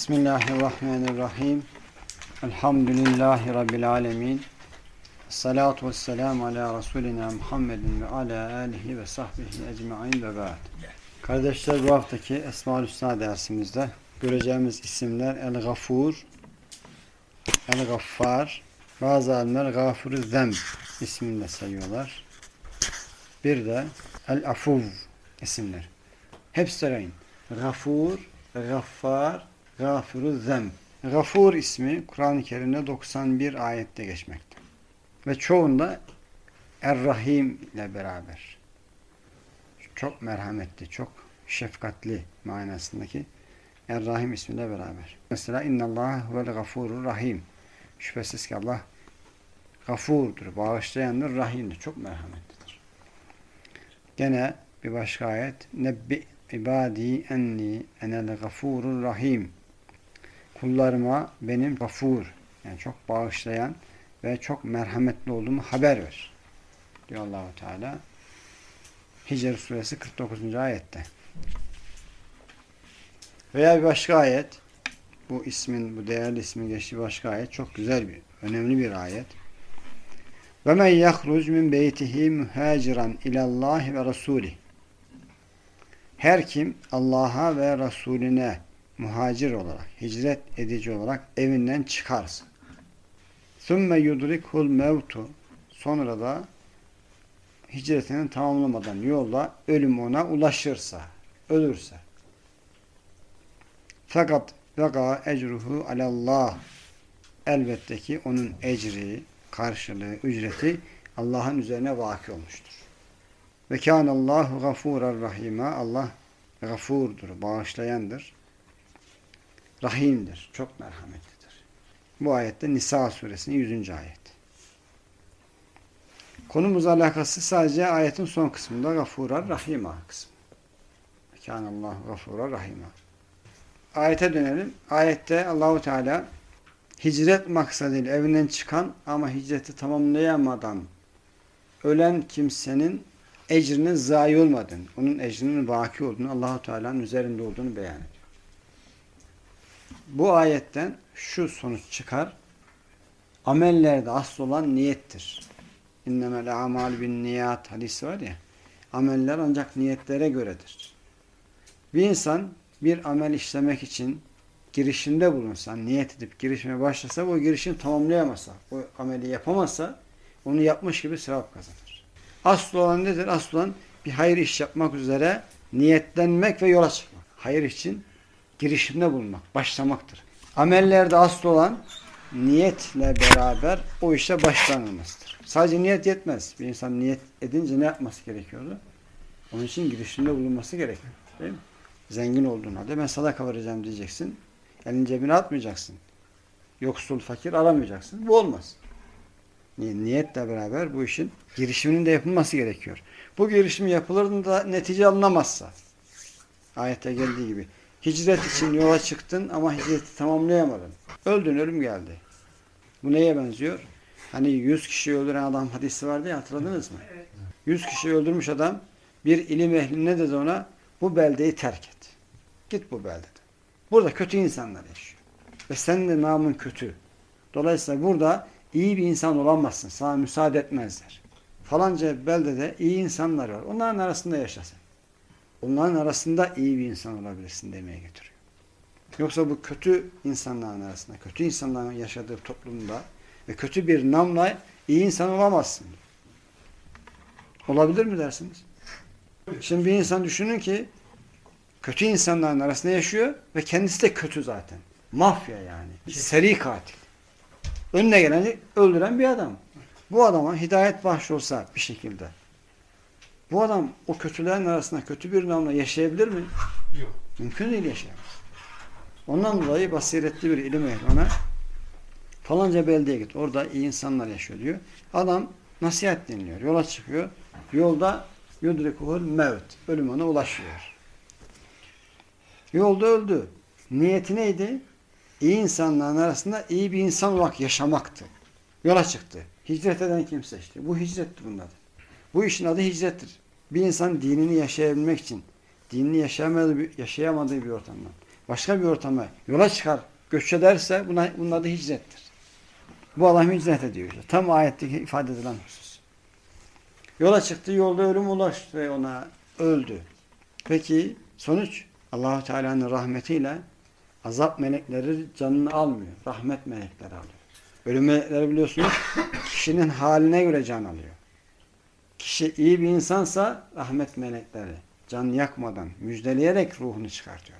Bismillahirrahmanirrahim. Elhamdülillahi Rabbil alemin. Salatu vesselamu ala Resulina Muhammedin ve ala alihi ve sahbihi ecma'in ve ba'd. Kardeşler bu haftaki Esma-ül Hüsna dersimizde göreceğimiz isimler El-Gafur, El-Gaffar, bazı alimler Gafur-ı Zemb ismini de sayıyorlar. Bir de El-Afuv isimler. Hepsi söyleyin. Gafur, Gaffar, Gafuru Zem. Gafur ismi Kur'an-ı Kerim'de 91 ayette geçmekte. Ve çoğunda Er-Rahim ile beraber. Çok merhametli, çok şefkatli manasındaki Er-Rahim ismiyle beraber. Mesela İnnallâhe huvel gafurur rahim. Şüphesiz ki Allah gafurdur, bağışlayandır, rahimdir. Çok merhametlidir. Gene bir başka ayet Nebbi ibadi enni enel gafurur rahim kullarıma benim gafur yani çok bağışlayan ve çok merhametli olduğumu haber ver diyor Allahu Teala. Hicr suresi 49. ayette. Veya bir başka ayet. Bu ismin bu değerli ismin geçtiği başka ayet. Çok güzel bir önemli bir ayet. Ve men yahruc min beytihi muhaciran ilallahi ve rasulih. Her kim Allah'a ve Resulüne muhacir olarak, hicret edici olarak evinden çıkarsın. Sümme yudrikul mevtu sonra da hicretini tamamlamadan yolla ölüm ona ulaşırsa, ölürse. Fakat vega ecruhu alallah elbette ki onun ecri, karşılığı, ücreti Allah'ın üzerine vaki olmuştur. Ve kânallâhu gafûrar rahîmâ Allah gafurdur, bağışlayandır rahimdir. Çok merhametlidir. Bu ayette Nisa suresinin 100. ayet. Konumuzla alakası sadece ayetin son kısmında gafura rahima kısmı. Kânallahu gafura rahima. Ayete dönelim. Ayette Allahu Teala hicret maksadıyla evinden çıkan ama hicreti tamamlayamadan ölen kimsenin ecrinin zayi olmadığını, onun ecrinin vaki olduğunu, Allahu Teala'nın üzerinde olduğunu beyan ediyor bu ayetten şu sonuç çıkar. Amellerde asıl olan niyettir. İnnemel amal bin niyat hadisi var ya. Ameller ancak niyetlere göredir. Bir insan bir amel işlemek için girişimde bulunsa, niyet edip girişime başlasa, o girişim tamamlayamasa, o ameli yapamazsa, onu yapmış gibi sevap kazanır. Asıl olan nedir? Asıl olan bir hayır iş yapmak üzere niyetlenmek ve yola çıkmak. Hayır için girişimde bulunmak, başlamaktır. Amellerde asıl olan niyetle beraber o işe başlanılmasıdır. Sadece niyet yetmez. Bir insan niyet edince ne yapması gerekiyordu? Onun için girişimde bulunması gerekiyor. Değil mi? Zengin olduğun halde ben sadaka vereceğim diyeceksin. Elin cebine atmayacaksın. Yoksul, fakir aramayacaksın. Bu olmaz. Niyetle beraber bu işin girişiminin de yapılması gerekiyor. Bu girişim yapılır da netice alınamazsa ayette geldiği gibi Hicret için yola çıktın ama hicreti tamamlayamadın. Öldün, ölüm geldi. Bu neye benziyor? Hani yüz kişi öldüren adam hadisi vardı ya hatırladınız mı? Yüz kişi öldürmüş adam bir ilim ehline dedi ona bu beldeyi terk et. Git bu beldede. Burada kötü insanlar yaşıyor. Ve senin de namın kötü. Dolayısıyla burada iyi bir insan olamazsın. Sana müsaade etmezler. Falanca beldede iyi insanlar var. Onların arasında yaşasın onların arasında iyi bir insan olabilirsin demeye getiriyor. Yoksa bu kötü insanların arasında, kötü insanların yaşadığı toplumda ve kötü bir namla iyi insan olamazsın. Olabilir mi dersiniz? Şimdi bir insan düşünün ki kötü insanların arasında yaşıyor ve kendisi de kötü zaten. Mafya yani. Seri katil. Önüne geleni öldüren bir adam. Bu adama hidayet bahşolsa bir şekilde bu adam o kötülerin arasında kötü bir namla yaşayabilir mi? Yok. Mümkün değil yaşayamaz. Ondan dolayı basiretli bir ilim ehli ona falanca beldeye git. Orada iyi insanlar yaşıyor diyor. Adam nasihat dinliyor. Yola çıkıyor. Yolda yudrikuhul mevt. Ölüm ona ulaşıyor. Yolda öldü. Niyeti neydi? İyi insanların arasında iyi bir insan olarak yaşamaktı. Yola çıktı. Hicret eden kimse işte. Bu hicretti bunun adı. Bu işin adı hicrettir. Bir insan dinini yaşayabilmek için, dinini yaşayamadığı, yaşayamadığı bir ortamdan başka bir ortama yola çıkar, göç ederse buna, bunun adı hicrettir. Bu adam hicret ediyor işte. Tam ayetteki ifade edilen husus. Yola çıktı, yolda ölüm ulaştı ve ona öldü. Peki sonuç Allahu Teala'nın rahmetiyle azap melekleri canını almıyor. Rahmet melekleri alıyor. Ölüm melekleri biliyorsunuz kişinin haline göre can alıyor. Kişi iyi bir insansa rahmet melekleri can yakmadan müjdeleyerek ruhunu çıkartıyor.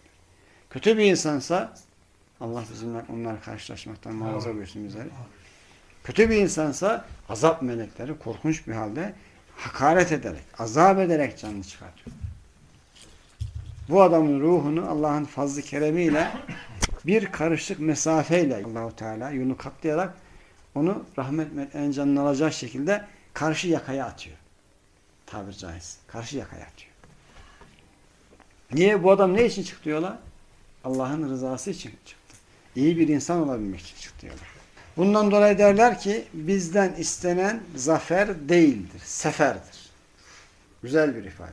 Kötü bir insansa Allah bizimle onlar karşılaşmaktan muhafaza buyursun bizleri. Kötü bir insansa azap melekleri korkunç bir halde hakaret ederek, azap ederek canını çıkartıyor. Bu adamın ruhunu Allah'ın fazlı keremiyle bir karışık mesafeyle Allahu Teala yolu katlayarak onu rahmet meleklerinin canını alacak şekilde karşı yakaya atıyor. Tabir caiz. Karşı yakaya atıyor. Niye? Bu adam ne için çıktı yola? Allah'ın rızası için çıktı. İyi bir insan olabilmek için çıktı yola. Bundan dolayı derler ki bizden istenen zafer değildir, seferdir. Güzel bir ifade.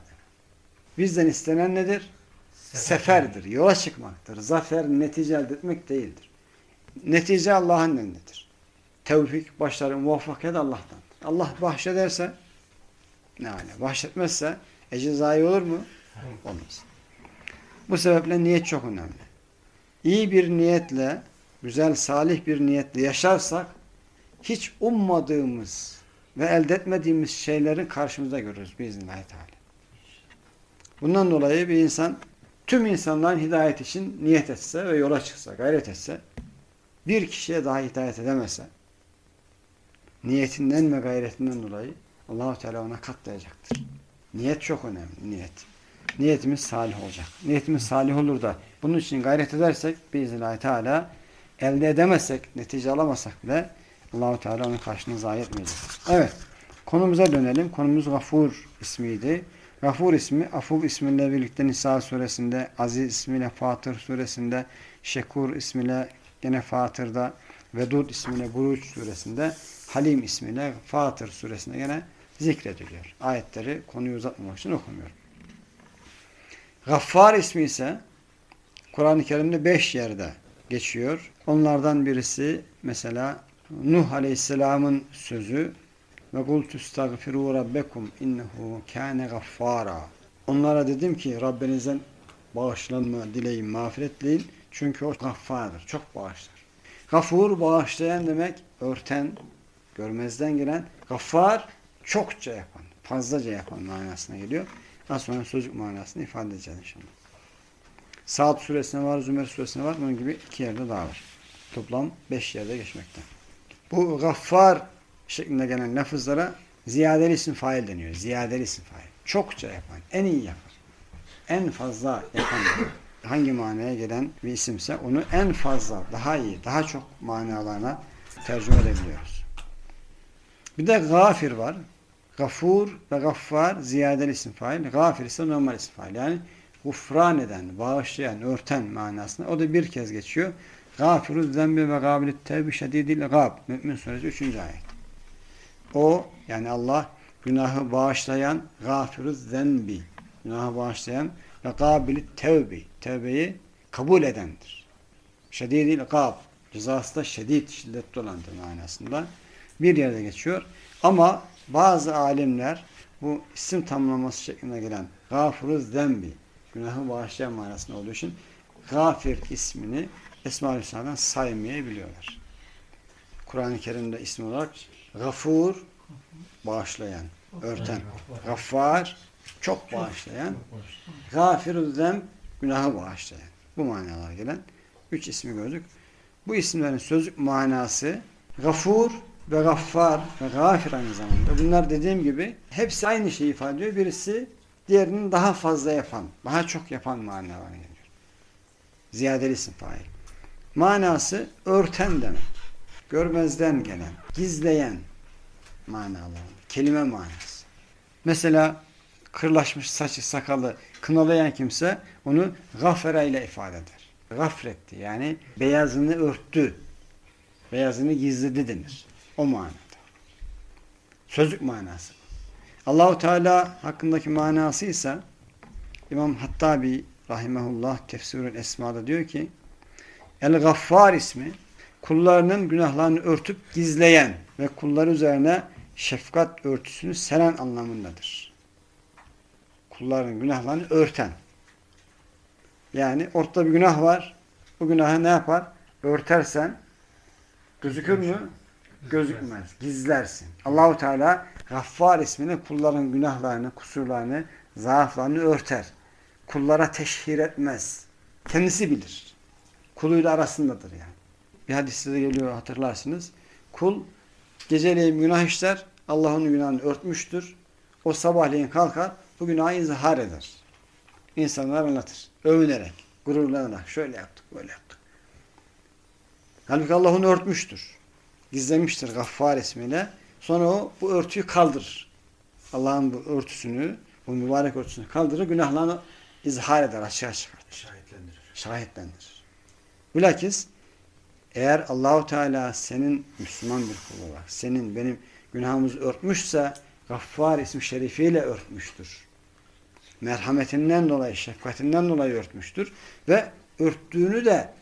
Bizden istenen nedir? Seferdir, yola çıkmaktır. Zafer netice elde etmek değildir. Netice Allah'ın elindedir. Tevfik, başarı, muvaffakiyet Allah'tan. Allah bahşederse ne hale? Bahşetmezse ecri zayi olur mu? Olmaz. Bu sebeple niyet çok önemli. İyi bir niyetle, güzel, salih bir niyetle yaşarsak hiç ummadığımız ve elde etmediğimiz şeyleri karşımıza görürüz biiznillahü teala. Bundan dolayı bir insan tüm insanların hidayet için niyet etse ve yola çıksa, gayret etse bir kişiye daha hidayet edemese niyetinden ve gayretinden dolayı Allahu Teala ona katlayacaktır. Niyet çok önemli. Niyet. Niyetimiz salih olacak. Niyetimiz salih olur da bunun için gayret edersek biiznillahü teala elde edemezsek, netice alamasak bile Allahu Teala onun karşılığını zayi etmeyecek. Evet. Konumuza dönelim. Konumuz Gafur ismiydi. Gafur ismi Afuv ismiyle birlikte Nisa suresinde, Aziz ismiyle Fatır suresinde, Şekur ismiyle gene Fatır'da, Vedud ismiyle Buruç suresinde, Halim ismiyle Fatır suresinde gene zikrediliyor. Ayetleri konuyu uzatmamak için okumuyorum. Gaffar ismi ise Kur'an-ı Kerim'de beş yerde geçiyor. Onlardan birisi mesela Nuh Aleyhisselam'ın sözü ve kultu stagfiru rabbekum innehu kâne gaffara. Onlara dedim ki Rabbinizden bağışlanma dileyin, mağfiret. Çünkü o gaffardır. Çok bağışlar. Gafur bağışlayan demek örten, görmezden gelen. Gaffar çokça yapan, fazlaca yapan manasına geliyor. Daha sonra sözlük manasını ifade edeceğiz inşallah. Saat suresine var, Zümer suresine var. Bunun gibi iki yerde daha var. Toplam beş yerde geçmekte. Bu gaffar şeklinde gelen lafızlara ziyadeli isim fail deniyor. Ziyadeli isim fail. Çokça yapan, en iyi yapar. En fazla yapan hangi manaya gelen bir isimse onu en fazla, daha iyi, daha çok manalarına tercüme edebiliyoruz. Bir de gafir var. Gafur ve gaffar ziyadeli isim fail. Gafir ise normal isim fail. Yani gufran eden, bağışlayan, örten manasında. O da bir kez geçiyor. Gafiruz zembi ve gabilit tevbi şedidil gab. Mümin suresi 3. ayet. O yani Allah günahı bağışlayan gafiruz zembi. Günahı bağışlayan ve gabilit tevbi. Tevbeyi kabul edendir. Şedidil gab. Cezası da şedid, şiddetli olandır manasında. Bir yerde geçiyor. Ama bazı alimler bu isim tamlaması şeklinde gelen gafuruz zembi günahı bağışlayan manasında olduğu için gafir ismini Esma-ül Hüsna'dan saymayabiliyorlar. Kur'an-ı Kerim'de ismi olarak gafur bağışlayan, örten, gaffar çok bağışlayan, gafiruz zem günahı bağışlayan. Bu manalar gelen üç ismi gördük. Bu isimlerin sözlük manası gafur ve gaffar ve gafir aynı zamanda. Bunlar dediğim gibi hepsi aynı şeyi ifade ediyor. Birisi diğerinin daha fazla yapan, daha çok yapan manalarına geliyor. Ziyadeli fail. Manası örten demek. Görmezden gelen, gizleyen manalar. Kelime manası. Mesela kırlaşmış saçı, sakalı kınalayan kimse onu gafera ile ifade eder. Gafretti yani beyazını örttü. Beyazını gizledi denir. O manada. Sözlük manası. Allahu Teala hakkındaki manası ise İmam Hattabi rahimehullah tefsirül esmada diyor ki El-Gaffar ismi kullarının günahlarını örtüp gizleyen ve kullar üzerine şefkat örtüsünü seren anlamındadır. Kulların günahlarını örten. Yani ortada bir günah var. Bu günahı ne yapar? Örtersen gözükür mü? Gözükmez. Gizlersin. Allahu Teala Gaffar ismini kulların günahlarını, kusurlarını, zaaflarını örter. Kullara teşhir etmez. Kendisi bilir. Kuluyla arasındadır yani. Bir hadiste de geliyor hatırlarsınız. Kul geceleyin günah işler. Allah onun günahını örtmüştür. O sabahleyin kalkar. Bu günahı izhar eder. İnsanlar anlatır. Övünerek, gururlanarak. Şöyle yaptık, böyle yaptık. Halbuki Allah onu örtmüştür. Gizlemiştir Gaffar ismiyle. Sonra o bu örtüyü kaldırır. Allah'ın bu örtüsünü, bu mübarek örtüsünü kaldırır. Günahlarını izhar eder, açığa çıkartır. Şahitlendirir. Şahitlendirir. Bilakis eğer Allahu Teala senin Müslüman bir kul olarak senin benim günahımızı örtmüşse Gaffar ismi şerifiyle örtmüştür. Merhametinden dolayı, şefkatinden dolayı örtmüştür. Ve örttüğünü de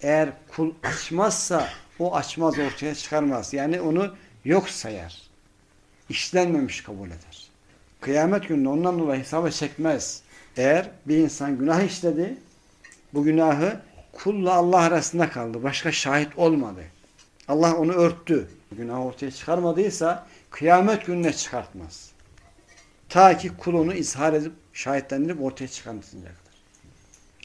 eğer kul açmazsa o açmaz ortaya çıkarmaz. Yani onu yok sayar. İşlenmemiş kabul eder. Kıyamet gününde ondan dolayı hesaba çekmez. Eğer bir insan günah işledi, bu günahı kulla Allah arasında kaldı. Başka şahit olmadı. Allah onu örttü. Günahı ortaya çıkarmadıysa kıyamet gününe çıkartmaz. Ta ki kul onu izhar edip şahitlendirip ortaya çıkarmasıncaya kadar.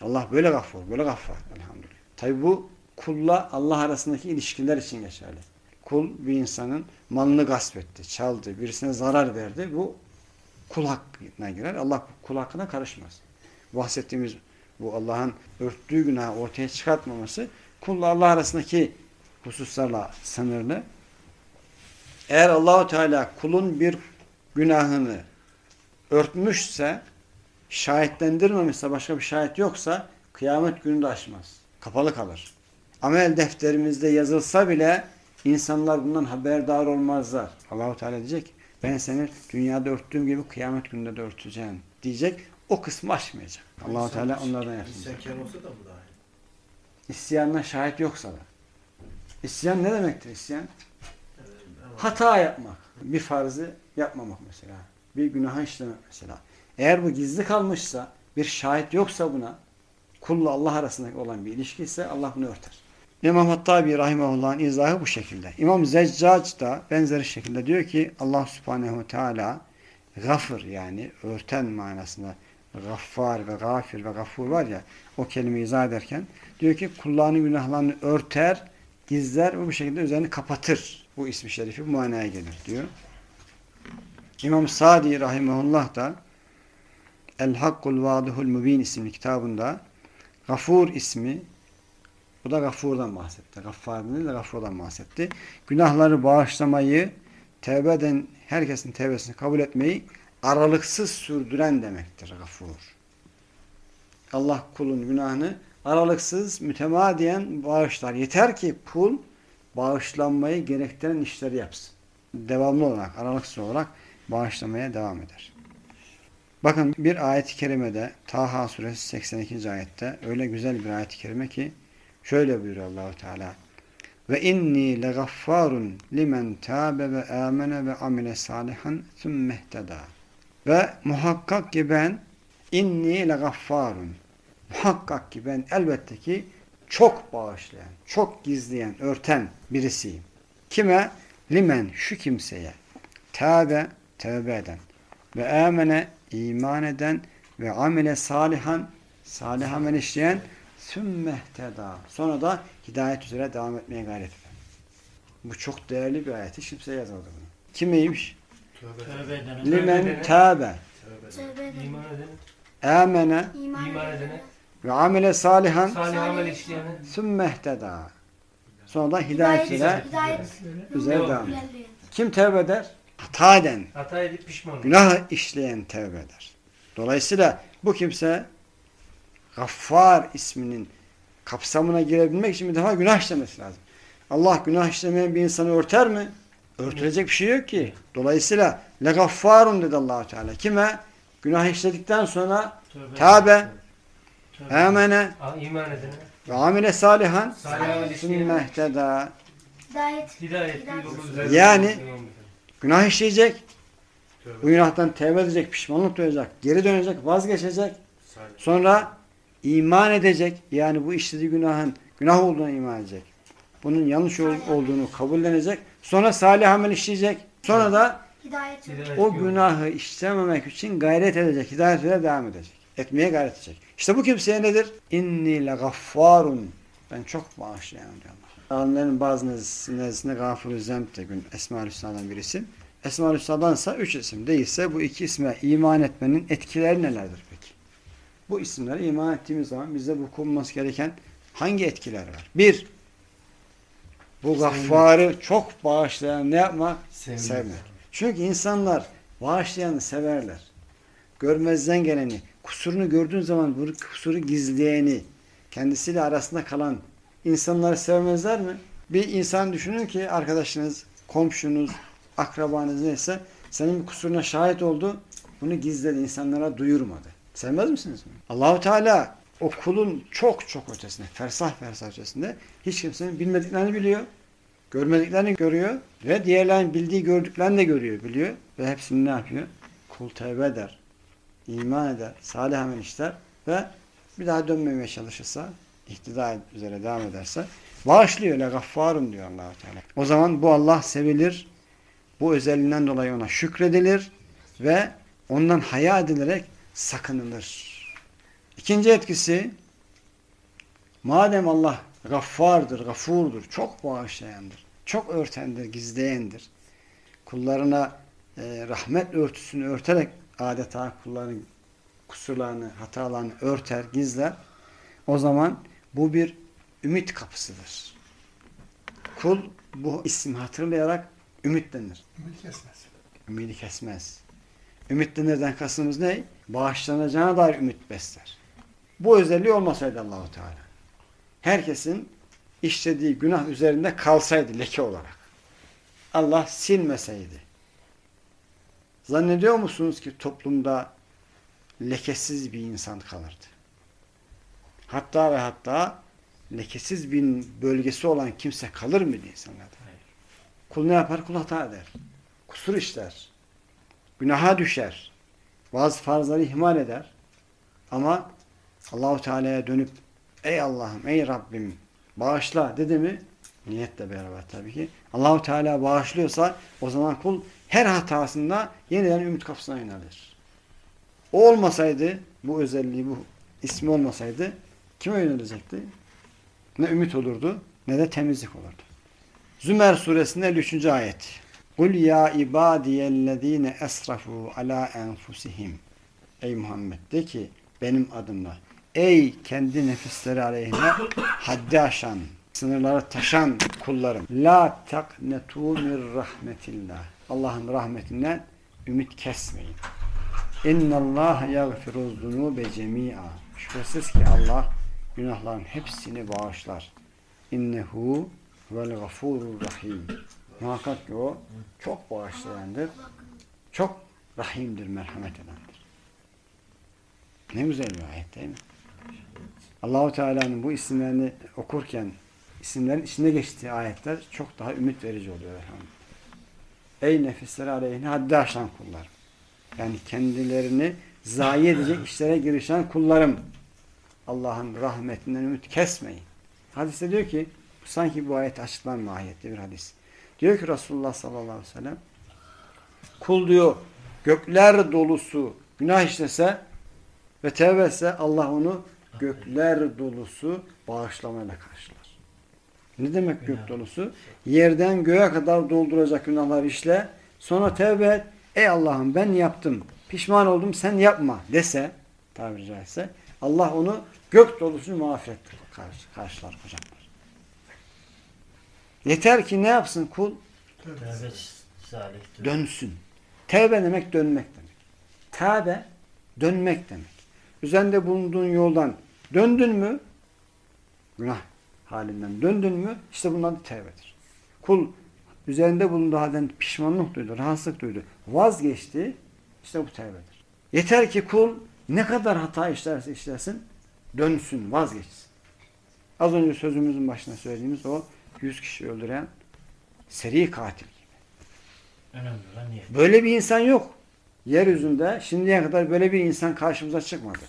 Allah böyle gaffur, böyle gaffar. Elhamdülillah. Tabi bu kulla Allah arasındaki ilişkiler için geçerli. Kul bir insanın malını gasp etti, çaldı, birisine zarar verdi. Bu kul hakkına girer. Allah kul hakkına karışmaz. Bahsettiğimiz bu Allah'ın örttüğü günahı ortaya çıkartmaması kulla Allah arasındaki hususlarla sınırlı. Eğer Allahu Teala kulun bir günahını örtmüşse şahitlendirmemişse başka bir şahit yoksa kıyamet günü de açmaz. Kapalı kalır. Amel defterimizde yazılsa bile insanlar bundan haberdar olmazlar. Allahu Teala diyecek ben seni dünyada örttüğüm gibi kıyamet gününde de örteceğim diyecek. O kısmı açmayacak. Allahu Teala onlardan yapsın. İsyankar olsa da bu dahil. İsyanına şahit yoksa da. İsyan ne demektir isyan? Hata yapmak. Bir farzı yapmamak mesela. Bir günah işlemek mesela. Eğer bu gizli kalmışsa, bir şahit yoksa buna, kulla Allah arasındaki olan bir ilişki ise Allah bunu örter. İmam Hattabi Rahimahullah'ın izahı bu şekilde. İmam Zeccac da benzeri şekilde diyor ki Allah Subhanehu Teala gafır yani örten manasında gaffar ve gafir ve gafur var ya o kelimeyi izah ederken diyor ki kullarının günahlarını örter, gizler ve bu şekilde üzerini kapatır. Bu ismi şerifi bu manaya gelir diyor. İmam Sadi Rahimahullah da El Hakkul Vadihul Mubin isimli kitabında Gafur ismi bu da Gafur'dan bahsetti. Gaffar değil de Gafur'dan bahsetti. Günahları bağışlamayı, tevbe eden herkesin tevbesini kabul etmeyi aralıksız sürdüren demektir Gafur. Allah kulun günahını aralıksız, mütemadiyen bağışlar. Yeter ki kul bağışlanmayı gerektiren işleri yapsın. Devamlı olarak, aralıksız olarak bağışlamaya devam eder. Bakın bir ayet-i kerimede Taha suresi 82. ayette öyle güzel bir ayet-i kerime ki şöyle buyuruyor Allahu Teala ve inni legaffarun limen tabe ve amene ve amile salihan thummehteda ve muhakkak ki ben inni legaffarun muhakkak ki ben elbette ki çok bağışlayan, çok gizleyen, örten birisiyim. Kime? Limen şu kimseye tabe tövbe eden ve amene iman eden ve amile salihan salih amel işleyen sümmehteda sonra da hidayet üzere devam etmeye gayret eden. Bu çok değerli bir ayet. Hiç kimse yazmadı bunu. Kimeymiş? Tövbe. Tövbe edene. Limen tabe Tövbe. Tövbe ederim. İman edene. amene İman, edene. ve amile salihan Salih amel işleyene. sümmehteda sonra da hidayet üzere Hidayet üzere Devam. devam eder. Kim tevbe eder? Hata eden, Hata edip pişman olur. günah işleyen tevbe eder. Dolayısıyla bu kimse Gaffar isminin kapsamına girebilmek için bir defa günah işlemesi lazım. Allah günah işlemeyen bir insanı örter mi? Örtülecek bir şey yok ki. Dolayısıyla le gaffarun dedi allah Teala. Kime? Günah işledikten sonra Tövbe. tabe, amene Aa, iman edene. ve amile salihan üzerinde. Yani- Günah işleyecek. Tövbe. Bu günahtan tevbe edecek, pişmanlık duyacak, geri dönecek, vazgeçecek. Sonra iman edecek. Yani bu işlediği günahın günah olduğuna iman edecek. Bunun yanlış ol- olduğunu kabullenecek. Sonra salih amel işleyecek. Sonra da Hidayet. O günahı işlememek için gayret edecek. Hidayet ile devam edecek. Etmeye gayret edecek. İşte bu kimseye nedir? İnni le gaffarun. Ben çok bağışlayan diyor Allah. Alimlerin bazı nezdinde gafur-u zemp de gün Esma-ül Hüsna'dan birisi. Esma-ül Hüsna'dansa üç isim değilse bu iki isme iman etmenin etkileri nelerdir peki? Bu isimlere iman ettiğimiz zaman bize bu konulması gereken hangi etkiler var? Bir, bu gaffarı çok bağışlayan ne yapmak? Sevmek. Çünkü insanlar bağışlayanı severler. Görmezden geleni, kusurunu gördüğün zaman bu kusuru gizleyeni, kendisiyle arasında kalan insanları sevmezler mi? Bir insan düşünün ki arkadaşınız, komşunuz, akrabanız neyse senin bir kusuruna şahit oldu. Bunu gizledi, insanlara duyurmadı. Sevmez misiniz? Allahu Teala o kulun çok çok ötesinde, fersah fersah ötesinde hiç kimsenin bilmediklerini biliyor. Görmediklerini görüyor ve diğerlerin bildiği gördüklerini de görüyor, biliyor. Ve hepsini ne yapıyor? Kul tevbe eder, iman eder, salih amel işler ve bir daha dönmemeye çalışırsa, ihtida üzere devam ederse bağışlıyor. Le gaffarun diyor allah Teala. O zaman bu Allah sevilir. Bu özelliğinden dolayı ona şükredilir ve ondan haya edilerek sakınılır. İkinci etkisi madem Allah gaffardır, gafurdur, çok bağışlayandır, çok örtendir, gizleyendir. Kullarına e, rahmet örtüsünü örterek adeta kulların kusurlarını, hatalarını örter, gizler. O zaman bu bir ümit kapısıdır. Kul bu ismi hatırlayarak ümitlenir. Ümit kesmez. Ümidi kesmez. Ümitlenirden kasımız ne? Bağışlanacağına dair ümit besler. Bu özelliği olmasaydı Allahu Teala. Herkesin işlediği günah üzerinde kalsaydı leke olarak. Allah silmeseydi. Zannediyor musunuz ki toplumda lekesiz bir insan kalırdı? Hatta ve hatta lekesiz bir bölgesi olan kimse kalır mıydı insanlarda? Kul ne yapar? Kul hata eder. Kusur işler. Günaha düşer. Bazı farzları ihmal eder. Ama Allahu Teala'ya dönüp ey Allah'ım, ey Rabbim bağışla dedi mi? Niyetle beraber tabii ki. Allahu Teala bağışlıyorsa o zaman kul her hatasında yeniden ümit kapısına yönelir. O olmasaydı, bu özelliği, bu ismi olmasaydı kime yönelecekti? Ne ümit olurdu ne de temizlik olurdu. Zümer suresinde 53. ayet. Kul ya ibadiyellezine esrafu ala enfusihim. Ey Muhammed de ki benim adımla ey kendi nefisleri aleyhine haddi aşan, sınırları taşan kullarım. La taknetu min rahmetillah. Allah'ın rahmetinden ümit kesmeyin. İnnallâhe yagfiru zunûbe cemî'a. Şüphesiz ki Allah günahların hepsini bağışlar. İnnehu vel gafurur rahim. Muhakkak ki o çok bağışlayandır. Çok rahimdir, merhamet edendir. Ne güzel bir ayet değil mi? Allahu Teala'nın bu isimlerini okurken isimlerin içinde geçtiği ayetler çok daha ümit verici oluyor elhamdülillah. Ey nefisleri aleyhine haddi aşan kullar. Yani kendilerini zayi edecek işlere girişen kullarım. Allah'ın rahmetinden ümit kesmeyin. Hadiste diyor ki sanki bu ayet açıklanan mahiyette bir hadis. Diyor ki Resulullah sallallahu aleyhi ve sellem kul diyor gökler dolusu günah işlese ve tevbe etse Allah onu gökler dolusu bağışlamayla karşılar. Ne demek gök dolusu? Yerden göğe kadar dolduracak günahlar işle. Sonra tevbe et. Ey Allah'ım ben yaptım. Pişman oldum sen yapma dese tabiri caizse Allah onu gök dolusu mağfiretle karşı, karşılar kucaklar. Yeter ki ne yapsın kul? Tövbe. Salih. Dönsün. Tevbe demek dönmek demek. Tevbe dönmek demek. Üzerinde bulunduğun yoldan döndün mü günah halinden döndün mü işte bunun adı tevbedir. Kul üzerinde bulunduğu halden pişmanlık duydu, rahatsızlık duydu. Vazgeçti. işte bu tevbedir. Yeter ki kul ne kadar hata işlerse işlesin Dönsün, vazgeçsin. Az önce sözümüzün başına söylediğimiz o 100 kişi öldüren seri katil gibi. Böyle bir insan yok. Yeryüzünde şimdiye kadar böyle bir insan karşımıza çıkmadı.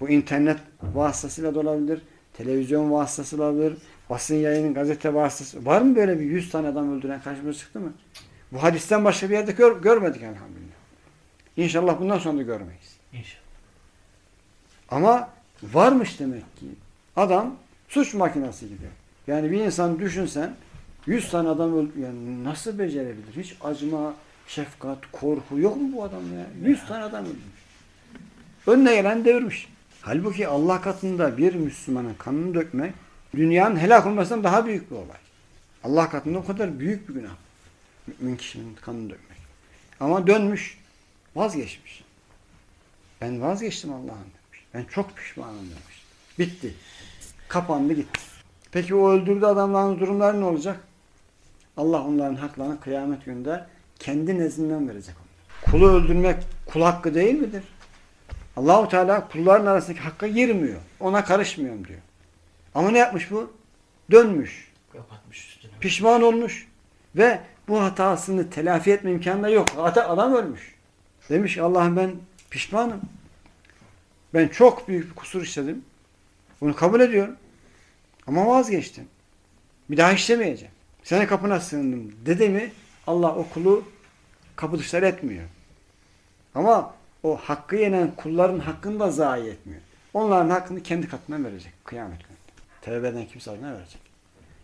Bu internet vasıtasıyla da olabilir, televizyon vasıtasıyla olabilir, basın yayının gazete vasıtası. Var mı böyle bir 100 tane adam öldüren karşımıza çıktı mı? Bu hadisten başka bir yerde gör- görmedik elhamdülillah. İnşallah bundan sonra da görmeyiz. İnşallah. Ama varmış demek ki. Adam suç makinesi gibi. Yani bir insan düşünsen 100 tane adam öldü. Yani nasıl becerebilir? Hiç acıma, şefkat, korku yok mu bu adam ya? 100 tane adam öldürmüş. Önüne gelen devirmiş. Halbuki Allah katında bir Müslümanın kanını dökmek dünyanın helak olmasından daha büyük bir olay. Allah katında o kadar büyük bir günah. Mümin kişinin kanını dökmek. Ama dönmüş, vazgeçmiş. Ben vazgeçtim Allah'ın demiş. Ben çok pişmanım demiş. Bitti. Kapandı gitti. Peki o öldürdüğü adamların durumları ne olacak? Allah onların haklarını kıyamet gününde kendi nezdinden verecek. Kulu öldürmek kul hakkı değil midir? Allahu Teala kulların arasındaki hakka girmiyor. Ona karışmıyorum diyor. Ama ne yapmış bu? Dönmüş. Kapatmış üstüne. Pişman olmuş. Ve bu hatasını telafi etme imkanı yok. Adam ölmüş. Demiş Allah'ım ben pişmanım. Ben çok büyük bir kusur işledim. Bunu kabul ediyorum. Ama vazgeçtim. Bir daha işlemeyeceğim. Senin kapına sığındım dedi mi Allah o kulu kapı dışarı etmiyor. Ama o hakkı yenen kulların hakkını da zayi etmiyor. Onların hakkını kendi katına verecek kıyamet gününde. Tevbe eden kimse adına verecek.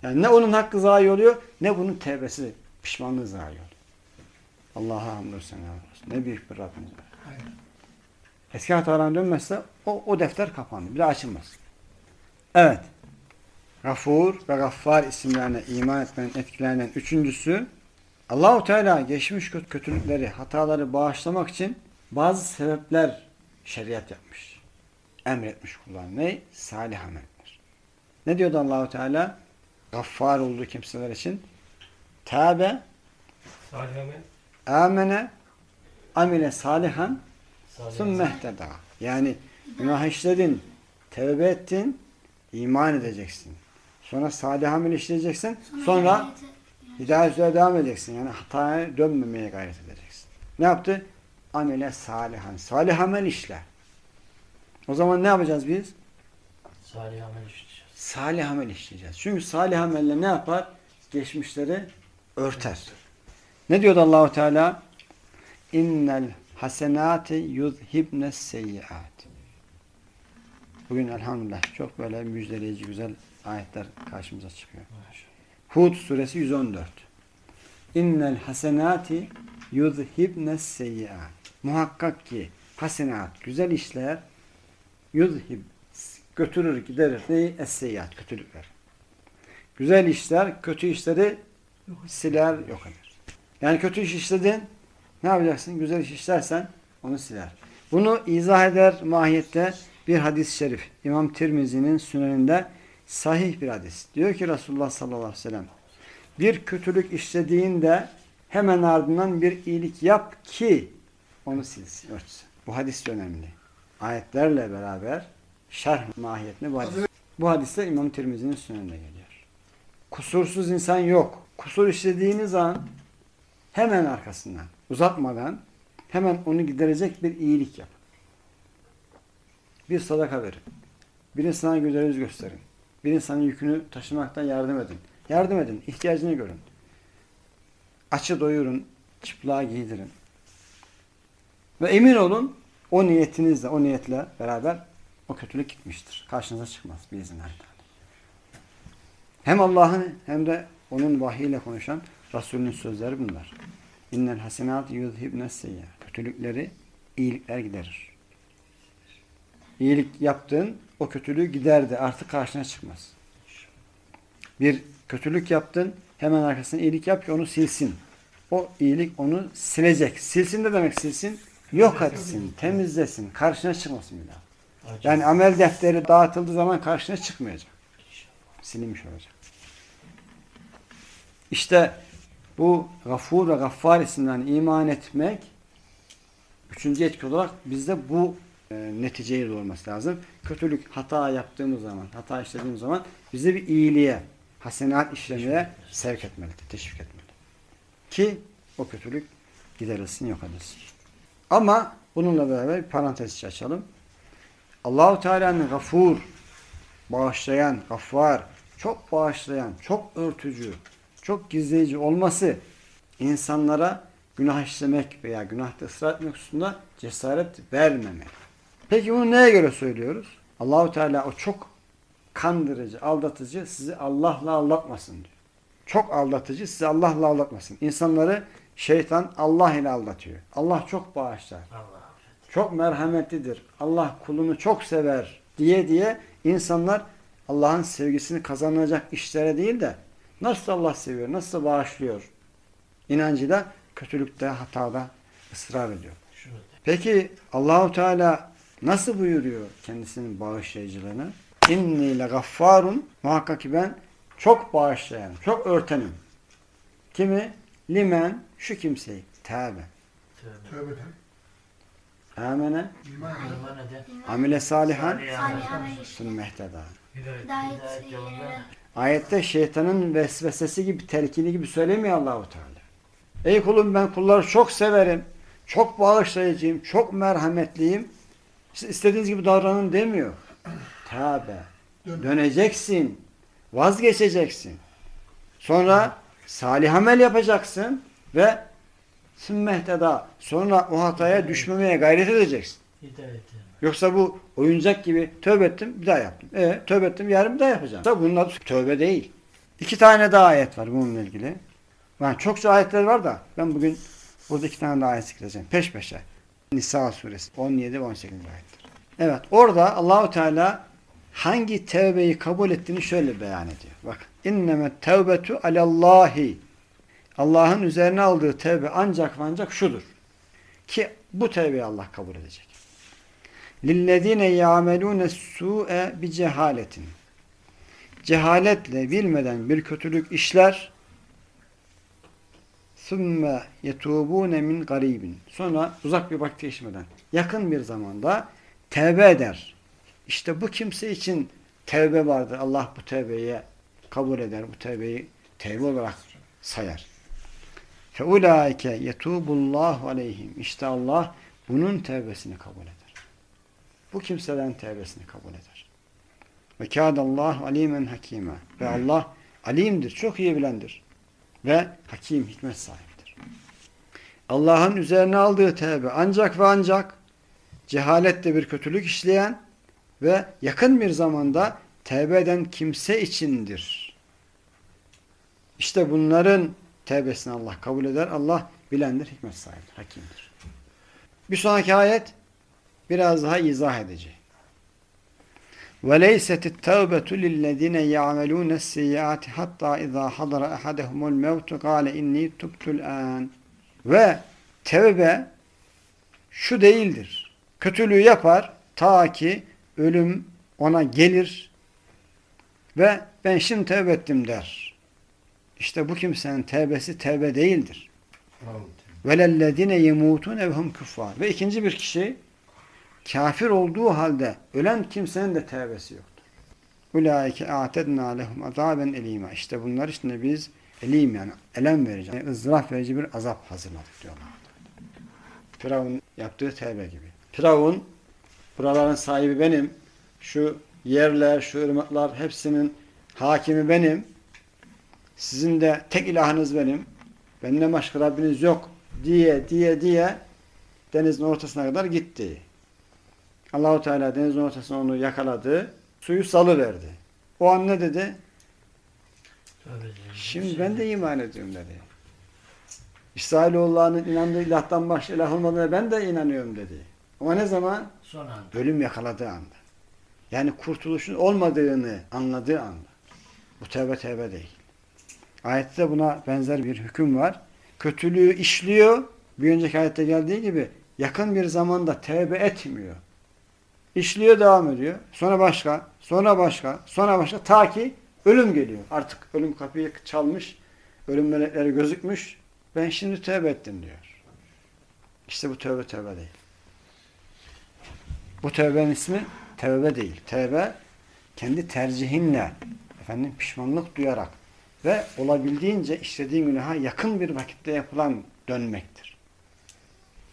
Yani ne onun hakkı zayi oluyor ne bunun tevbesi, pişmanlığı zayi oluyor. Allah'a hamdolsun. olsun. Ne büyük bir Rabbimiz var. Eski hatalarına dönmezse o, o defter kapandı. Bir daha açılmaz. Evet. Gafur ve Gaffar isimlerine iman etmenin etkilerinden üçüncüsü Allahu Teala geçmiş kö- kötülükleri, hataları bağışlamak için bazı sebepler şeriat yapmış. Emretmiş kullarına. Ne? Salih ameller. Ne diyordu Allahu Teala? Gaffar olduğu kimseler için Tâbe, Salih Ahmet. amene, amile salihan, Salih sümme Ahmet. ihteda. Yani günah işledin, tevbe ettin, iman edeceksin. Sonra salih amel işleyeceksin. Sonra hidayete- hidayet üzere devam edeceksin. Yani hataya dönmemeye gayret edeceksin. Ne yaptı? Amele salihan. Salih amel işle. O zaman ne yapacağız biz? Salih Ahmet işleyeceğiz. Salih amel işleyeceğiz. Çünkü salih amelle ne yapar? Geçmişleri örter. Ne diyordu Allahu Teala? İnnel hasenati yuzhibne seyyiat. Bugün elhamdülillah çok böyle müjdeleyici güzel ayetler karşımıza çıkıyor. Hud suresi 114. İnnel hasenati yuzhibne seyyiat. Muhakkak ki hasenat, güzel işler yuzhib, götürür, giderir. Neyi? Es-seyyiat, kötülükler. Güzel işler, kötü işleri siler, yok eder. Yani kötü iş işledin, ne yapacaksın? Güzel iş işlersen onu siler. Bunu izah eder mahiyette bir hadis-i şerif. İmam Tirmizi'nin süneninde sahih bir hadis. Diyor ki Resulullah sallallahu aleyhi ve sellem bir kötülük işlediğinde hemen ardından bir iyilik yap ki onu silsin, örtsün. Bu hadis de önemli. Ayetlerle beraber şerh mahiyetinde bu hadis. Bu hadiste İmam Tirmizi'nin süneninde geliyor. Kusursuz insan yok. Kusur işlediğiniz an hemen arkasından uzatmadan hemen onu giderecek bir iyilik yapın. Bir sadaka verin. Bir insana güzel yüz gösterin. Bir insanın yükünü taşımaktan yardım edin. Yardım edin. ihtiyacını görün. Açı doyurun. Çıplığa giydirin. Ve emin olun o niyetinizle, o niyetle beraber o kötülük gitmiştir. Karşınıza çıkmaz biiznillah. Hem Allah'ın hem de onun vahiyle konuşan Resulünün sözleri bunlar. İnnel hasenat yuzhibne seyyiat. Kötülükleri iyilikler giderir. İyilik yaptın, o kötülüğü giderdi. Artık karşına çıkmaz. Bir kötülük yaptın, hemen arkasına iyilik yap ki onu silsin. O iyilik onu silecek. Silsin de demek silsin. Yok etsin, temizlesin, karşına çıkmasın bir daha. Yani amel defteri dağıtıldığı zaman karşına çıkmayacak. Silinmiş olacak. İşte bu Gafur ve Gaffar isimlerine iman etmek üçüncü etki olarak bizde bu e, neticeye doğurması lazım. Kötülük hata yaptığımız zaman, hata işlediğimiz zaman bizi bir iyiliğe, hasenat işlemeye sevk etmelidir, teşvik etmeli. Ki o kötülük giderilsin, yok edilsin. Ama bununla beraber bir parantez açalım. Allahu Teala'nın gafur, bağışlayan, gaffar, çok bağışlayan, çok örtücü, çok gizleyici olması insanlara günah işlemek veya günahta ısrar etmek hususunda cesaret vermemeli. Peki bunu neye göre söylüyoruz? Allahu Teala o çok kandırıcı, aldatıcı sizi Allah'la aldatmasın diyor. Çok aldatıcı sizi Allah'la aldatmasın. İnsanları şeytan Allah ile aldatıyor. Allah çok bağışlar. Allah. Çok merhametlidir. Allah kulunu çok sever diye diye insanlar Allah'ın sevgisini kazanacak işlere değil de nasıl Allah seviyor, nasıl bağışlıyor inancıyla kötülükte, hatada ısrar ediyor. Peki Allahu Teala nasıl buyuruyor kendisinin bağışlayıcılığını? İnni le gaffarun muhakkak ki ben çok bağışlayan, çok örtenim. Kimi? Limen şu kimseyi. Tevbe. Tövbe. Amene. Amile salihan. Yolunda. yolunda. Ayette şeytanın vesvesesi gibi, telkini gibi söylemiyor Allahu Teala. Ey kulum ben kulları çok severim. Çok bağışlayıcıyım, çok merhametliyim. Siz istediğiniz gibi davranın demiyor. Dön. Döneceksin. Vazgeçeceksin. Sonra salih amel yapacaksın ve sümmehteda. Sonra o hataya düşmemeye gayret edeceksin. Yoksa bu oyuncak gibi tövbe ettim bir daha yaptım. E tövbe ettim yarın bir daha yapacağım. Tabi bunun adı tövbe değil. İki tane daha ayet var bununla ilgili. Yani çokça ayetler var da ben bugün burada iki tane daha ayet zikredeceğim. Peş peşe. Nisa suresi 17 ve 18. ayetler. Evet orada Allahu Teala hangi tevbeyi kabul ettiğini şöyle beyan ediyor. Bak inneme tevbetu alallahi Allah'ın üzerine aldığı tevbe ancak ve ancak şudur. Ki bu tevbeyi Allah kabul edecek. Lillezine ya'melune su'e bi cehaletin. Cehaletle bilmeden bir kötülük işler. Sümme yetubune min garibin. Sonra uzak bir vakti işmeden, yakın bir zamanda tevbe eder. İşte bu kimse için tevbe vardır. Allah bu tevbeyi kabul eder. Bu tevbeyi tevbe olarak sayar. فَاُولَٰئِكَ يَتُوبُ اللّٰهُ عَلَيْهِمْ İşte Allah bunun tevbesini kabul eder. Bu kimseden tevbesini kabul eder. Ve kâdallahu alimen hakîmâ. Ve Allah alimdir, çok iyi bilendir. Ve hakim, hikmet sahiptir. Allah'ın üzerine aldığı tevbe ancak ve ancak cehalette bir kötülük işleyen ve yakın bir zamanda tevbe eden kimse içindir. İşte bunların tevbesini Allah kabul eder. Allah bilendir, hikmet sahibidir, hakimdir. Bir sonraki ayet biraz daha izah edeceğim. وَلَيْسَتِ التَّوْبَةُ لِلَّذِينَ يَعْمَلُونَ السَّيِّئَاتِ حَتَّى اِذَا حَضَرَ اَحَدَهُمُ الْمَوْتُ قَالَ اِنِّي تُبْتُ الْآنِ Ve tevbe şu değildir. Kötülüğü yapar ta ki ölüm ona gelir ve ben şimdi tevbe ettim der. İşte bu kimsenin tevbesi tevbe değildir. وَلَلَّذِينَ يَمُوتُونَ وَهُمْ küffar. Ve ikinci bir kişi kafir olduğu halde ölen kimsenin de tevbesi yoktur. Ulaike a'tedna lehum azaben elima. İşte bunlar için de biz elim yani elem vereceğiz. Yani ızdırap verici bir azap hazırladık diyorlar. Firavun yaptığı tevbe gibi. Firavun buraların sahibi benim. Şu yerler, şu ırmaklar hepsinin hakimi benim. Sizin de tek ilahınız benim. Benden başka Rabbiniz yok diye diye diye denizin ortasına kadar gitti. Allahu Teala denizin ortasına onu yakaladı. Suyu salıverdi. O an ne dedi? Şimdi ben de iman ediyorum dedi. İsrailoğullarının inandığı ilahtan başka ilah olmadığına ben de inanıyorum dedi. Ama ne zaman? Son anda. Ölüm yakaladığı anda. Yani kurtuluşun olmadığını anladığı anda. Bu tevbe tevbe değil. Ayette buna benzer bir hüküm var. Kötülüğü işliyor. Bir önceki ayette geldiği gibi yakın bir zamanda tevbe etmiyor. İşliyor devam ediyor. Sonra başka, sonra başka, sonra başka ta ki ölüm geliyor. Artık ölüm kapıyı çalmış, ölüm melekleri gözükmüş. Ben şimdi tövbe ettim diyor. İşte bu tövbe tövbe değil. Bu tövbenin ismi tövbe değil. Tövbe kendi tercihinle efendim pişmanlık duyarak ve olabildiğince işlediğin günaha yakın bir vakitte yapılan dönmektir.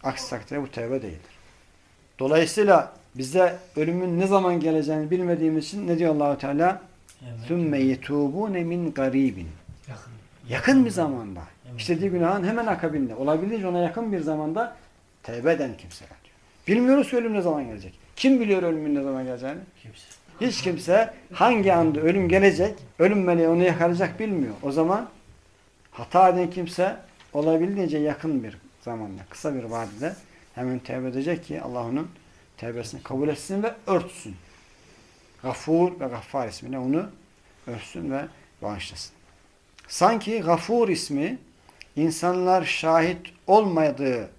Aksi takdirde bu tövbe değildir. Dolayısıyla bize ölümün ne zaman geleceğini bilmediğimiz için ne diyor Allahu Teala? Sümme yetubune min garibin. Yakın. Yakın bir zamanda. Evet. İşlediği günahın hemen akabinde. Olabildiğince ona yakın bir zamanda tevbe eden kimseler. Bilmiyoruz ölüm ne zaman gelecek. Kim biliyor ölümün ne zaman geleceğini? Kimse. Hiç kimse hangi anda ölüm gelecek, ölüm meleği onu yakalayacak bilmiyor. O zaman hata eden kimse olabildiğince yakın bir zamanda, kısa bir vadede hemen tevbe edecek ki Allah onun tevbesini kabul etsin ve örtsün. Gafur ve Gaffar ismiyle onu örtsün ve bağışlasın. Sanki Gafur ismi insanlar şahit olmadığı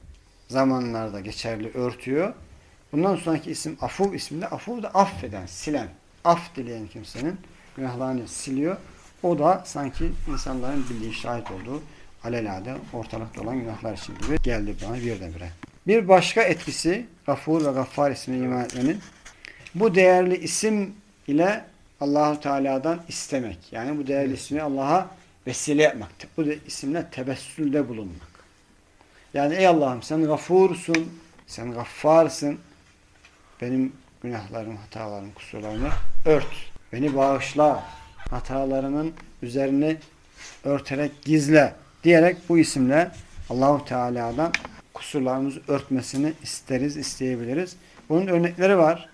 zamanlarda geçerli örtüyor. Bundan sonraki isim Afuv isminde Afuv da affeden, silen, af dileyen kimsenin günahlarını siliyor. O da sanki insanların bildiği, şahit olduğu alelade ortalıkta olan günahlar için gibi geldi bana birdenbire. Bir başka etkisi Gafur ve Gaffar ismini iman etmenin bu değerli isim ile Allahu Teala'dan istemek. Yani bu değerli ismi Allah'a vesile yapmak. Bu de isimle tebessülde bulunmak. Yani ey Allah'ım sen gafursun, sen gaffarsın. Benim günahlarım, hatalarım, kusurlarımı ört. Beni bağışla. Hatalarımın üzerini örterek gizle diyerek bu isimle Allahu Teala'dan kusurlarımızı örtmesini isteriz, isteyebiliriz. Bunun örnekleri var.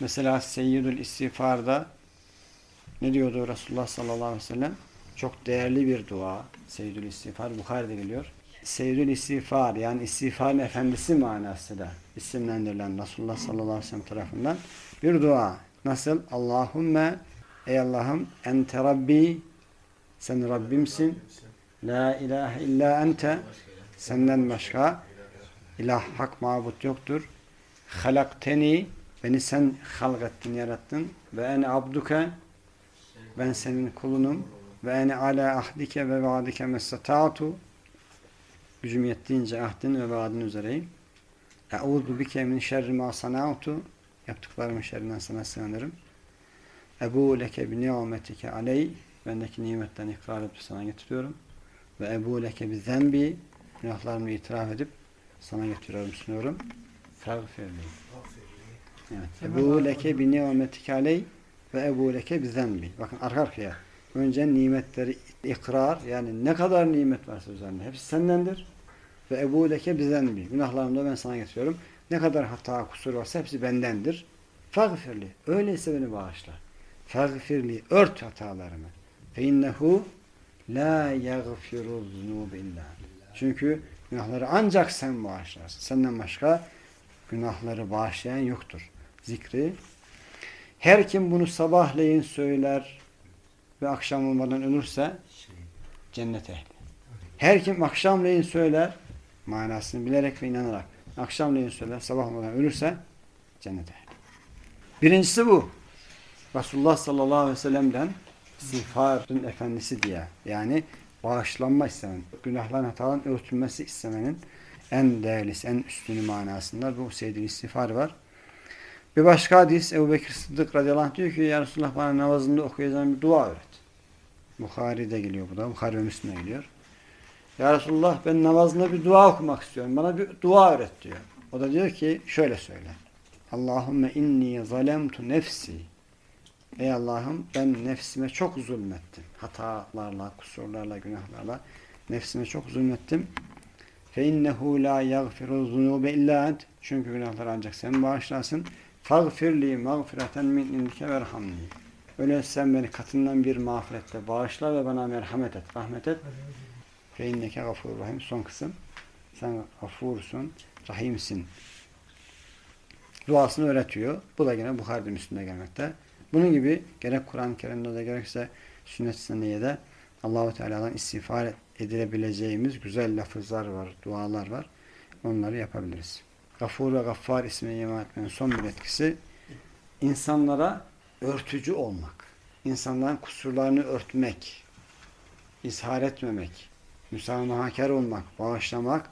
Mesela Seyyidül İstiğfar'da ne diyordu Resulullah sallallahu aleyhi ve sellem? Çok değerli bir dua. Seyyidül İstiğfar Bukhari'de geliyor. Seyyidül İstiğfar yani istiğfarın efendisi manası da isimlendirilen Resulullah sallallahu aleyhi ve sellem tarafından bir dua. Nasıl? Allahümme ey Allah'ım ente Rabbi sen Rabbimsin. La ilahe illa ente senden başka ilah hak mabut yoktur. Halakteni beni sen halqettin, yarattın. Ve ene abduke ben senin kulunum. Ve ene ala ahdike ve vaadike mesata'tu gücüm yettiğince ahdin ve vaadin üzereyim. Eûzu bike min şerri ma sana'tu yaptıklarımın şerrinden sana sığınırım. Ebu leke bi ni'metike aley bendeki nimetten ikrar edip sana getiriyorum. Ve ebu leke bi zembi günahlarımı itiraf edip sana getiriyorum, sunuyorum. Fagfirli. Evet. Ebu leke bi ni'metike aley ve ebu leke bi zembi. Bakın arka arkaya. Önce nimetleri ikrar yani ne kadar nimet varsa üzerinde hepsi sendendir. Ve ebu leke bi zembi. Günahlarımı da ben sana getiriyorum. Ne kadar hata, kusur varsa hepsi bendendir. Fagfirli. Öyleyse beni bağışla. Fagfirli. Ört hatalarımı. Fe innehu la yagfiru zunube illa. Çünkü günahları ancak sen bağışlarsın. Senden başka günahları bağışlayan yoktur. Zikri. Her kim bunu sabahleyin söyler ve akşam olmadan ölürse cennet ehli. Her kim akşamleyin söyler manasını bilerek ve inanarak akşamleyin söyler sabah olmadan ölürse cennet ehli. Birincisi bu. Resulullah sallallahu aleyhi ve sellem'den istiğfarın efendisi diye yani bağışlanma istemen, günahların hataların örtülmesi istemenin en değerlisi, en üstünü manasında bu seyyid istiğfar var. Bir başka hadis Ebu Bekir Sıddık radıyallahu anh diyor ki Ya Resulullah bana namazında okuyacağım bir dua öğret. Bukhari'de geliyor bu da. Bukhari ve Müslim'e geliyor. Ya Resulullah ben namazında bir dua okumak istiyorum. Bana bir dua öğret diyor. O da diyor ki şöyle söyle. Allahümme inni zalemtu nefsi. Ey Allah'ım ben nefsime çok zulmettim. Hatalarla, kusurlarla, günahlarla nefsime çok zulmettim. Fe innehu la yaghfiru zunube illa ent. Çünkü günahları ancak sen bağışlarsın. Fagfirli mağfireten min indike verhamni. Öyle sen beni katından bir mağfirette bağışla ve bana merhamet et, rahmet et. Fe inneke gafurur rahim. Son kısım. Sen gafursun, rahimsin. Duasını öğretiyor. Bu da yine Bukhari'de Müslüm'de gelmekte. Bunun gibi gerek Kur'an-ı Kerim'de de gerekse sünnet-i seniyede Allahu Teala'dan istiğfar edilebileceğimiz güzel lafızlar var, dualar var. Onları yapabiliriz. Gafur ve Gaffar ismini iman etmenin son bir etkisi insanlara örtücü olmak. İnsanların kusurlarını örtmek, izhar etmemek, müsamahakar olmak, bağışlamak.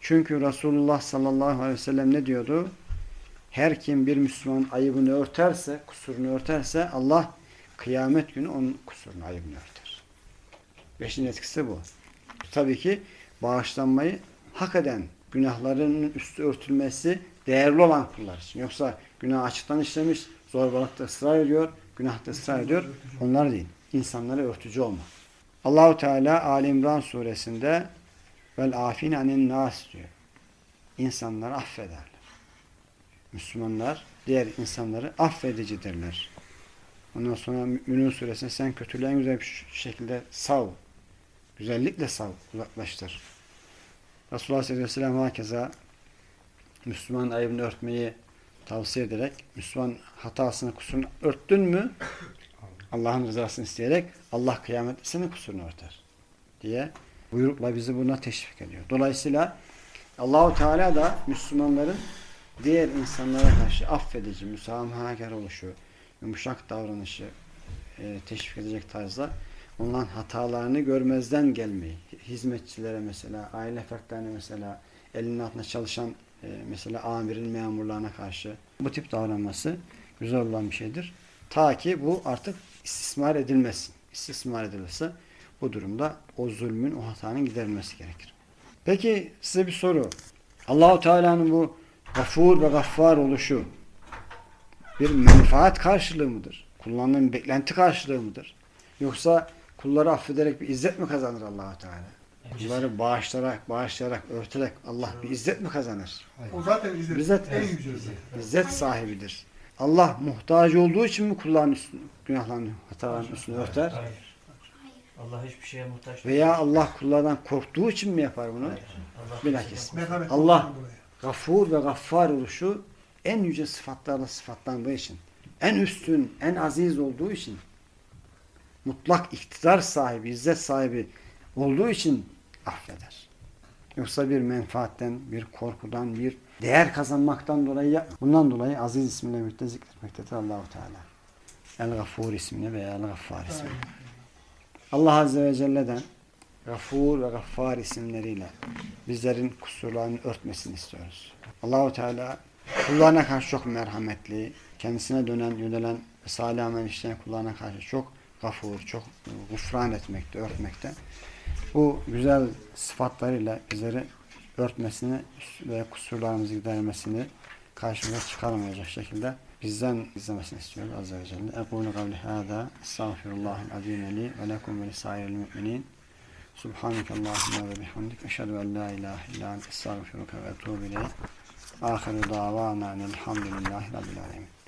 Çünkü Resulullah sallallahu aleyhi ve sellem ne diyordu? Her kim bir Müslüman ayıbını örterse, kusurunu örterse Allah kıyamet günü onun kusurunu, ayıbını örter. Beşinci etkisi bu. Tabii ki bağışlanmayı hak eden, günahlarının üstü örtülmesi değerli olan kullar için. Yoksa günah açıktan işlemiş, zorbalıkta ısrar ediyor, günahta ısrar ediyor. Onlar değil. İnsanlara örtücü olma. Allahu Teala Ali İmran suresinde vel afine anin nas diyor. İnsanları affederler. Müslümanlar diğer insanları affedicidirler. Ondan sonra Müminun suresinde sen kötülüğü en güzel bir şekilde sav. Güzellikle sav, uzaklaştır. Resulullah sallallahu aleyhi ve sellem hakeza Müslüman ayıbını örtmeyi tavsiye ederek Müslüman hatasını, kusurunu örttün mü Allah'ın rızasını isteyerek Allah kıyamette senin kusurunu örter diye buyrukla bizi buna teşvik ediyor. Dolayısıyla Allahu Teala da Müslümanların diğer insanlara karşı affedici, müsamahakar oluşu, yumuşak davranışı e, teşvik edecek tarzda onların hatalarını görmezden gelmeyi, hizmetçilere mesela, aile fertlerine mesela, elinin altında çalışan e, mesela amirin memurlarına karşı bu tip davranması güzel olan bir şeydir. Ta ki bu artık istismar edilmesin. İstismar edilirse bu durumda o zulmün, o hatanın giderilmesi gerekir. Peki size bir soru. Allahu Teala'nın bu gafur ve gaffar oluşu bir menfaat karşılığı mıdır? Kullanılan bir beklenti karşılığı mıdır? Yoksa kulları affederek bir izzet mi kazanır Allahu Teala? Kulları bağışlayarak, bağışlayarak, örterek Allah bir izzet mi kazanır? O zaten izzet. İzzet, en yüce izzet. İzzet sahibidir. Allah muhtaç olduğu için mi kulların üstünü, günahlarını, hatalarının üstünü örter? Hayır. Allah hiçbir şeye muhtaç Veya Allah kullardan korktuğu için mi yapar bunu? Hayır. Allah Bilakis. Allah-. Gafur ve gaffar oluşu en yüce sıfatlarla sıfatlandığı için, en üstün, en aziz olduğu için, mutlak iktidar sahibi, izzet sahibi olduğu için affeder. Yoksa bir menfaatten, bir korkudan, bir değer kazanmaktan dolayı. Bundan dolayı aziz ismiyle birlikte zikretmektedir Allahu Teala. El-Gafur ismini veya El-Gaffar ismini. Allah Azze ve Celle'den Gafur ve Gaffar isimleriyle bizlerin kusurlarını örtmesini istiyoruz. Allahu Teala kullarına karşı çok merhametli, kendisine dönen, yönelen ve salih amel işleyen kullarına karşı çok gafur, çok gufran etmekte, örtmekte. Bu güzel sıfatlarıyla bizleri örtmesini ve kusurlarımızı gidermesini karşımıza çıkarmayacak şekilde bizden izlemesini istiyoruz Azze ve Celle. Ekulu kavli hâdâ, estağfirullahil azîm li ve lekum ve lisairil müminin. Subhaneke Allahümme ve bihamdik. Eşhedü en la ilahe illa ente estağfiruke ve etûbü ileyh. Ahiru davana elhamdülillahi rabbil alemin.